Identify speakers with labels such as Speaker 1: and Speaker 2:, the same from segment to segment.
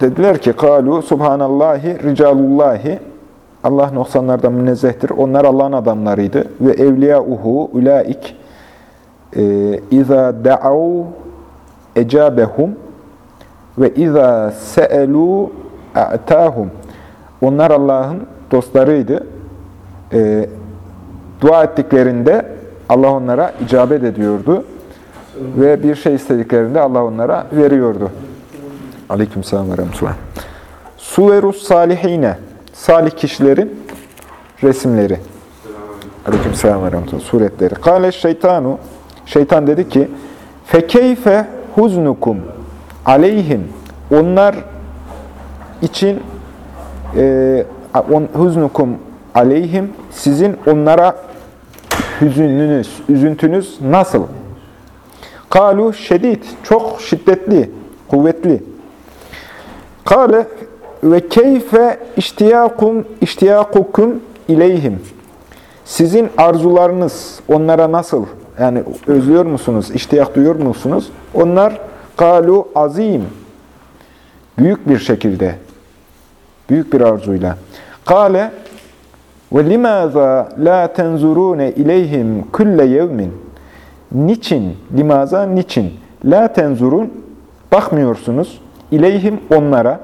Speaker 1: Dediler ki, kalu subhanallahi ricalullahi Allah noksanlardan münezzehtir. Onlar Allah'ın adamlarıydı. Ve evliyauhu ulaik e, iza da'av ecabehum ve iza se'elu a'tahum. Onlar Allah'ın dostlarıydı. E, dua ettiklerinde Allah onlara icabet ediyordu. Ve bir şey istediklerinde Allah onlara veriyordu. Aleyküm selam ve rahmetullah. Suverus salihine. Salih kişilerin resimleri. Aleyküm selam ve rahmetullah. Suretleri. Kale şeytanu. Şeytan dedi ki, fekeyfe huznukum aleyhim. Onlar için e, on, huznukum aleyhim. Sizin onlara hüzününüz, üzüntünüz nasıl? Kalu şedid, çok şiddetli, kuvvetli. Kale ve keyfe iştiyakum iştiyakukum ileyhim. Sizin arzularınız onlara nasıl? Yani özlüyor musunuz? İştiyak duyuyor musunuz? Onlar kalu azim. Büyük bir şekilde. Büyük bir arzuyla. Kale ve limaza la tenzurune ileyhim kulle yevmin. Niçin? Limaza niçin? La tenzurun bakmıyorsunuz ileyhim onlara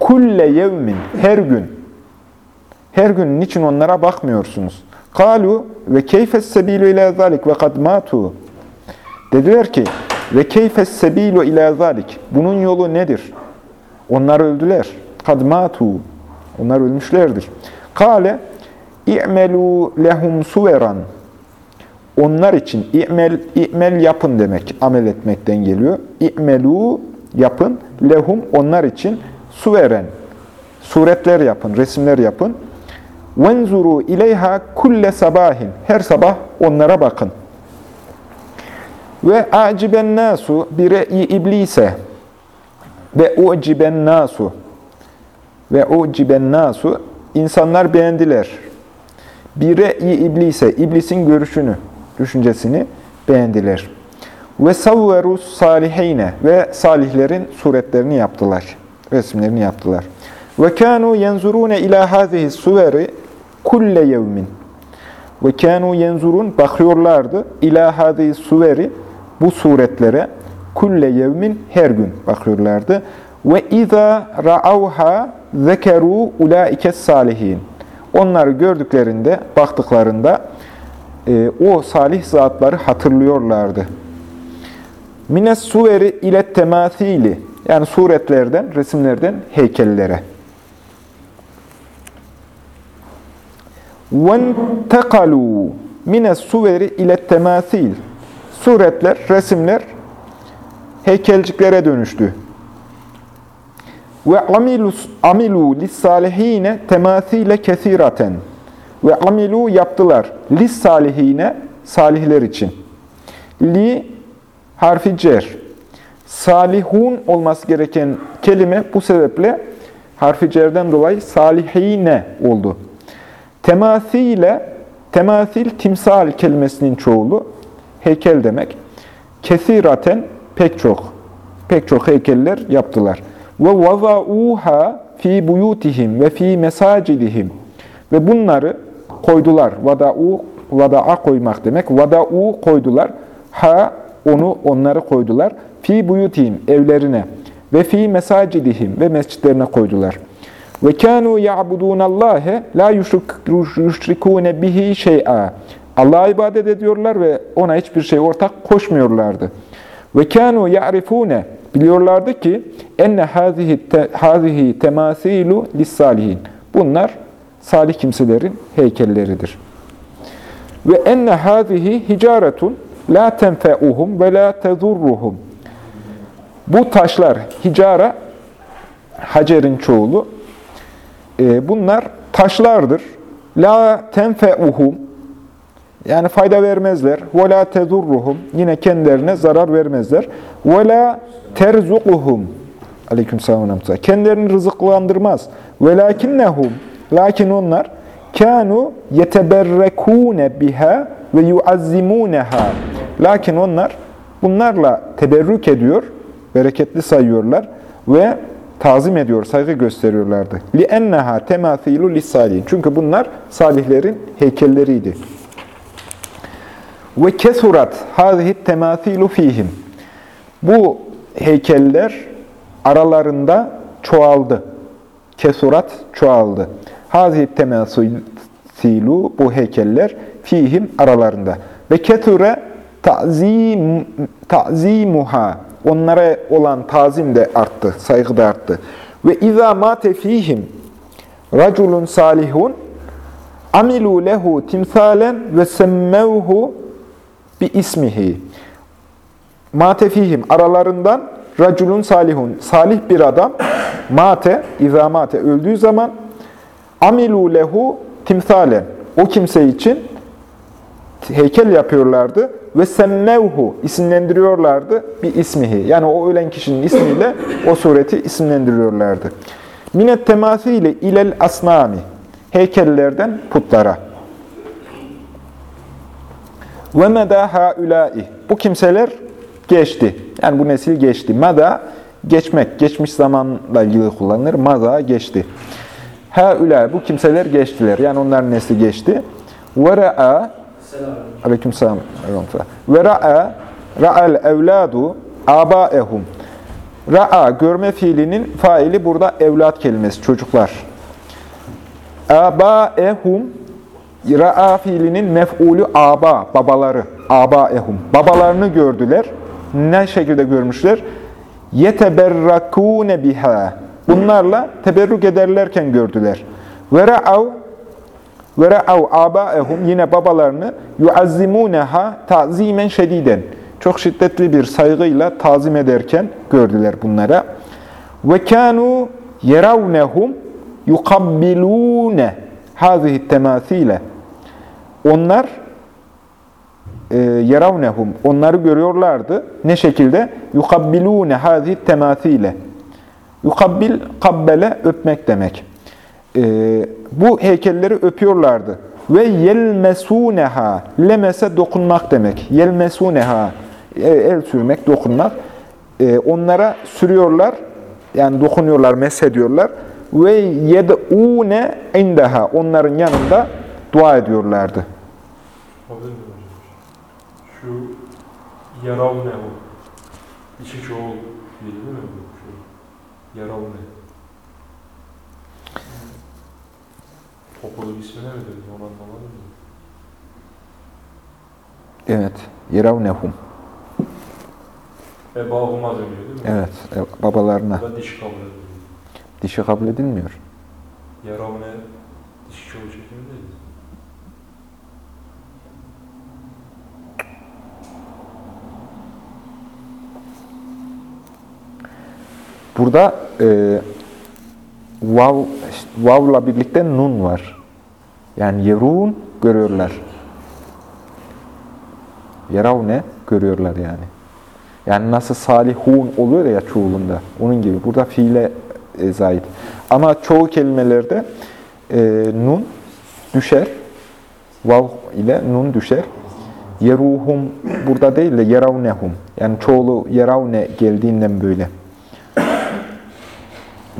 Speaker 1: kulle yevmin her gün her gün niçin onlara bakmıyorsunuz? Kalu ve keyfes sebilu ila zalik ve kad matu. Dediler ki ve keyfes sebilu ila zalik. Bunun yolu nedir? Onlar öldüler. Kad matu. Onlar ölmüşlerdir. Kale i'melu lehum suveran. Onlar için i'mel, i'mel yapın demek. Amel etmekten geliyor. İ'melu yapın. Lehum onlar için suveren. Suretler yapın, resimler yapın. Venzuru ileyha kulle sabahin. Her sabah onlara bakın. Ve aciben nasu bi re'i iblise. Ve uciben nasu. Ve uciben nasu. insanlar beğendiler. Bir re'i iblise. iblisin görüşünü, düşüncesini beğendiler. Ve savverus salihine. Ve salihlerin suretlerini yaptılar. Resimlerini yaptılar. Ve kanu yenzurune ila hazihi suveri kulle yevmin. Ve kanu yenzurun bakıyorlardı ila hadi suveri bu suretlere kulle yevmin her gün bakıyorlardı. Ve iza ra'avha zekeru ulaike salihin. Onları gördüklerinde, baktıklarında e, o salih zatları hatırlıyorlardı. Mines suveri ile temasili yani suretlerden, resimlerden heykellere. وَانْتَقَلُوا مِنَ السُّوَرِ اِلَى التَّمَاثِيلِ Suretler, resimler heykelciklere dönüştü. Ve amilu amilu lis-salihine temasile kesiraten. Ve amilu yaptılar lis-salihine salihler için. Li harfi cer. Salihun olması gereken kelime bu sebeple harfi cerden dolayı salihine oldu. Temasile, temasil timsal kelimesinin çoğulu, heykel demek. Kesiraten pek çok, pek çok heykeller yaptılar. Ve vazauha fi buyutihim ve fi mesacidihim. Ve bunları koydular. Vada'u, vada'a koymak demek. Vada'u koydular. Ha, onu, onları koydular. Fi buyutihim, evlerine. Ve fi mesacidihim ve mescitlerine koydular. Ve kanu ya'budunallâhe la yüşrikûne bihi şey'a. Allah'a ibadet ediyorlar ve ona hiçbir şey ortak koşmuyorlardı. Ve kanu ya'rifûne biliyorlardı ki enne hazihi hazihi temasilu lis-salihin. Bunlar salih kimselerin heykelleridir. Ve enne hazihi hicaretun la tenfe'uhum ve la tezurruhum. Bu taşlar hicara hacerin çoğulu e, bunlar taşlardır. La tenfe'uhum yani fayda vermezler. Ve la tezurruhum yine kendilerine zarar vermezler. Ve la terzuquhum aleykümselam kendilerini rızıklandırmaz. Ve lakinnehum lakin onlar kanu yeteberrekune biha ve yuazzimuneha. Lakin onlar bunlarla teberrük ediyor, bereketli sayıyorlar ve tazim ediyor, saygı gösteriyorlardı. Li enneha temasilu lisalihin. Çünkü bunlar salihlerin heykelleriydi. Ve kesurat hazihi temasilu fihim. Bu heykeller aralarında çoğaldı. Kesurat çoğaldı. Hazihi temasilu bu heykeller fîhim aralarında. Ve keture ta'zim, ta'zimuha onlara olan tazim de arttı, saygı da arttı. Ve izâ mâte fîhim raculun salihun amilu lehu timsalen ve semmevhu bi ismihi. Mate fihim aralarından raculun salihun salih bir adam mate izâ mate öldüğü zaman amilu lehu timsalen o kimse için heykel yapıyorlardı ve semmevhu isimlendiriyorlardı bir ismihi. Yani o ölen kişinin ismiyle o sureti isimlendiriyorlardı. Minet temasile ilel asnami heykellerden putlara. Ve meda haulâi. Bu kimseler geçti. Yani bu nesil geçti. Mada geçmek, geçmiş zamanla ilgili kullanılır. Mada geçti. Haulâi. Bu kimseler geçtiler. Yani onların nesli geçti. Ve ra'a Aleyküm selam. Ve ra'a ra'al evladu abaehum. Ra'a görme fiilinin faili burada evlat kelimesi, çocuklar. Abaehum Ra'a fiilinin mef'ulü aba, babaları, abaehum. Babalarını gördüler. Ne şekilde görmüşler? Yeteberrakune biha. Bunlarla teberrük ederlerken gördüler. Ve ra'av ve ra'av abaehum yine babalarını yuazzimuneha tazimen şediden. Çok şiddetli bir saygıyla tazim ederken gördüler bunlara. Ve kanu yeravnehum yukabbilune hazihi temasile. Onlar e, yeravnehum, onları görüyorlardı. Ne şekilde? Yukabbilune hazihi temasile. Yukabbil, kabbele, öpmek demek. E, bu heykelleri öpüyorlardı. Ve yelmesuneha, lemese dokunmak demek. Yelmesuneha, el sürmek, dokunmak. E, onlara sürüyorlar, yani dokunuyorlar, meshediyorlar ve yed'une indaha onların yanında dua ediyorlardı.
Speaker 2: Şu yarav ne o? İçi çoğul değil mi? Şu yarav Okulu ismi ne mi dedi? Onu anlamadım mı?
Speaker 1: Evet. Yeravnehum.
Speaker 2: Ebahuma dönüyor değil mi?
Speaker 1: Evet. e, Babalarına.
Speaker 2: Da dişi kabul ediyor.
Speaker 1: Dişi kabul edilmiyor.
Speaker 2: Yarav ne? Dişi çoğul çekimi değil.
Speaker 1: Burada e, vav, vavla birlikte nun var. Yani yerun görüyorlar. Yerav ne? Görüyorlar yani. Yani nasıl salihun oluyor ya çoğulunda. Onun gibi. Burada fiile e, zahit. Ama çoğu kelimelerde e, nun düşer. Vav ile nun düşer. Yeruhum burada değil de yeravnehum. Yani çoğulu yeravne geldiğinden böyle.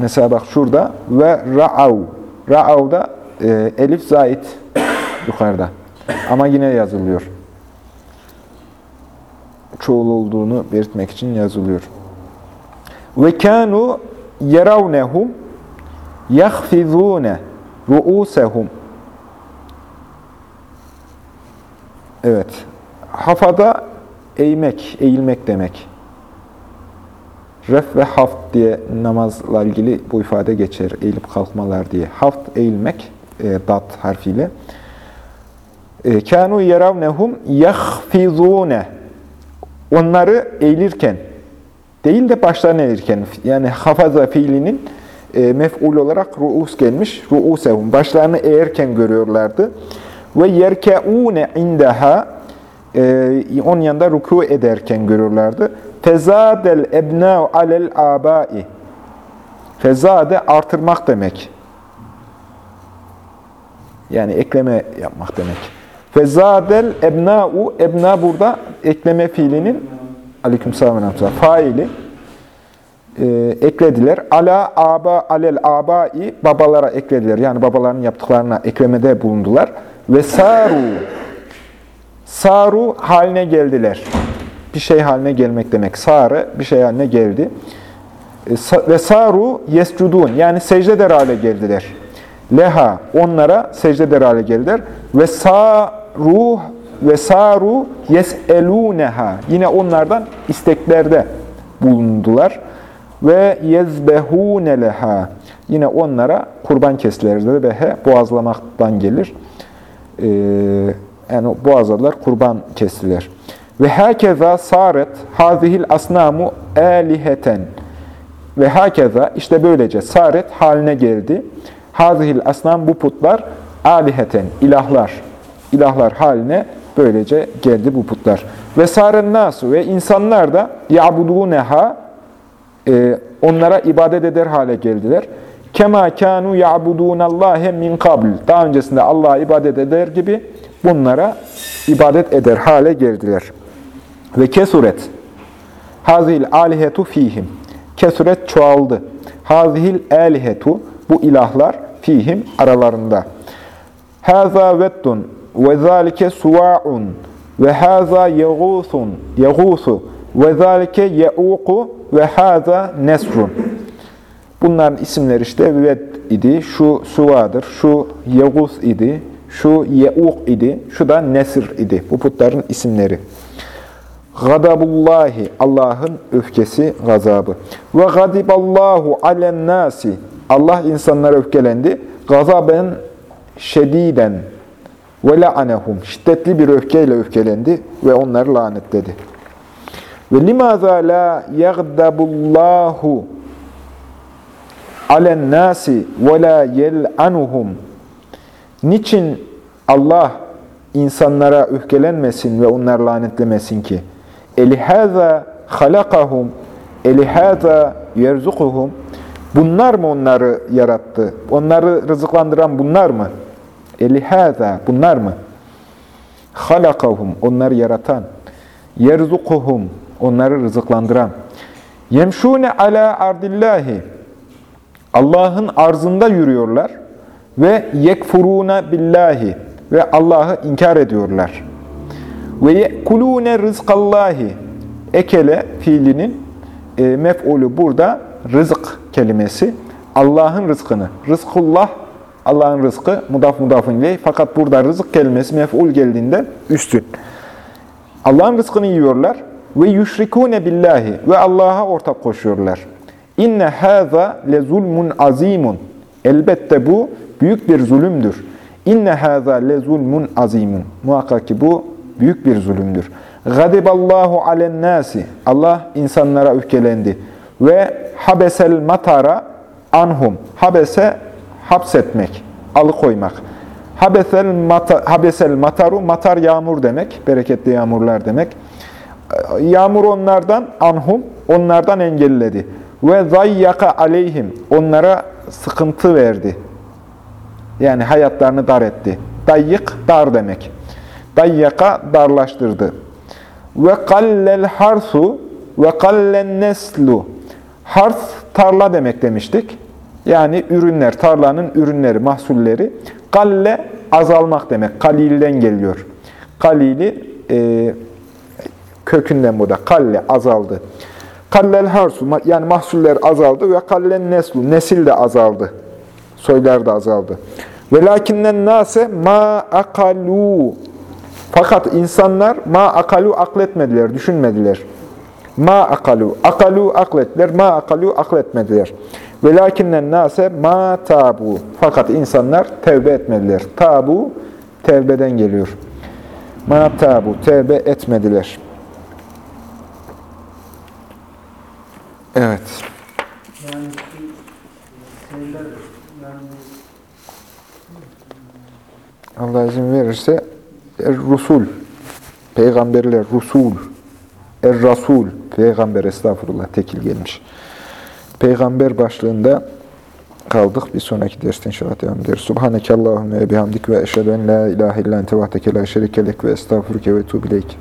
Speaker 1: Mesela bak şurada ve ra'av. Ra'av'da e, elif zait yukarıda. Ama yine yazılıyor. Çoğul olduğunu belirtmek için yazılıyor. Ve kanu yeravnehum yahfizune ru'usehum. Evet. Hafada eğmek, eğilmek demek. Ref ve haft diye namazla ilgili bu ifade geçer. Eğilip kalkmalar diye. Haft eğilmek, e, dat harfiyle. E, Kânu yeravnehum yahfizûne. Onları eğilirken, değil de başlarını eğilirken, yani hafaza fiilinin e, mef'ul olarak ru'us gelmiş. Ru'usehum. Başlarını eğerken görüyorlardı. Ve yerkeûne indaha e, onun yanında ruku ederken görüyorlardı. Fezadel ebnâ'u alel âbâi. Fezade artırmak demek. Yani ekleme yapmak demek. Fezadel ebnâ'u, ebna burada ekleme fiilinin aleykümselam faili. e, eklediler. Ala aba alel abai babalara eklediler. Yani babaların yaptıklarına eklemede bulundular. Ve saru saru haline geldiler. Bir şey haline gelmek demek. Sarı bir şey haline geldi. E, Ve saru yescudun yani secdeder hale geldiler. Leha onlara secdeder hale geldiler. Ve saru ve saru yeseluneha yine onlardan isteklerde bulundular. Ve yezbehune leha yine onlara kurban kestiler. Behe boğazlamaktan gelir. Ee, yani boğazladılar, kurban kestiler. Ve herkeza saret hazihil asnamu aliheten. Ve hakeza işte böylece saret haline geldi. Hazihil asnam bu putlar aliheten, ilahlar. ilahlar haline böylece geldi bu putlar. Ve saren nasu ve insanlar da ya'buduneha e, onlara ibadet eder hale geldiler. Kema kanu ya'budunallâhe min kabl. Daha öncesinde Allah'a ibadet eder gibi bunlara ibadet eder hale geldiler. Ve kesuret. Hazil alihetu fihim. Kesuret çoğaldı. Hazihil alihetu bu ilahlar fihim aralarında. Haza vettun ve zalike suva'un ve haza yeğusun yeğusu ve zalike ye'uku ve haza nesrun. Bunların isimleri işte Ved idi, şu Suva'dır, şu Yeğus idi, şu Ye'uk idi, şu da Nesir idi. Bu putların isimleri. Gadabullahi, Allah'ın öfkesi, gazabı. Ve gadiballahu alen nasi, Allah insanlara öfkelendi. Gazaben şediden ve la'anehum, şiddetli bir öfkeyle öfkelendi ve onları lanetledi. Ve limaza la yagdabullahu alen nasi ve la yel'anuhum. Niçin Allah insanlara öfkelenmesin ve onları lanetlemesin ki? Elihaza halakahum elihaza yerzukuhum. Bunlar mı onları yarattı? Onları rızıklandıran bunlar mı? Elihaza bunlar mı? Halakahum onları yaratan. Yerzukuhum onları rızıklandıran. Yemşune ala ardillahi Allah'ın arzında yürüyorlar ve yekfuruna billahi ve Allah'ı inkar ediyorlar. Ve yekulune rızkallahi ekele fiilinin e, mef'ulü burada rızık kelimesi. Allah'ın rızkını. Rızkullah Allah'ın rızkı mudaf mudafın ileyh. Fakat burada rızık kelimesi mef'ul geldiğinde üstün. Allah'ın rızkını yiyorlar ve yüşrikune billahi ve Allah'a ortak koşuyorlar. İnne hâzâ le zulmun azimun. Elbette bu büyük bir zulümdür. İnne hâzâ le zulmun azimun. Muhakkak ki bu büyük bir zulümdür. Gadiballahu alen nasi. Allah insanlara öfkelendi. Ve habesel matara anhum. Habese hapsetmek, alıkoymak. Habesel, mata, habesel mataru, matar yağmur demek, bereketli yağmurlar demek. Yağmur onlardan, anhum, onlardan engelledi. Ve zayyaka aleyhim, onlara sıkıntı verdi. Yani hayatlarını dar etti. Dayyık, dar demek. Dayyaka, darlaştırdı. Ve kallel harsu ve kallen neslu. Hars, tarla demek demiştik. Yani ürünler, tarlanın ürünleri, mahsulleri. Kalle, azalmak demek. Kalilden geliyor. Kalili, e, kökünden bu da. Kalle, azaldı. Kallel harsu, yani mahsuller azaldı ve kallen neslu, nesil de azaldı. Soylar da azaldı. Velakinnen nase ma akalu. Fakat insanlar ma akalu akletmediler, düşünmediler. Ma akalu, akalu aklettiler, ma akalu akletmediler. Velakinnen nase ma tabu. Fakat insanlar tevbe etmediler. Tabu, tevbeden geliyor. Ma tabu, tevbe etmediler. Evet.
Speaker 3: Yani
Speaker 1: Allah izin verirse Er-Rusul, peygamberler, Rusul, Er-Rasul, peygamber estağfurullah tekil gelmiş. Peygamber başlığında kaldık. Bir sonraki derste inşallah devam ederiz. Subhaneke Allahümme bihamdik ve eşhedü en la ilahe illa ente vahdeke la şerikelek ve estağfurke ve tuğbileyk.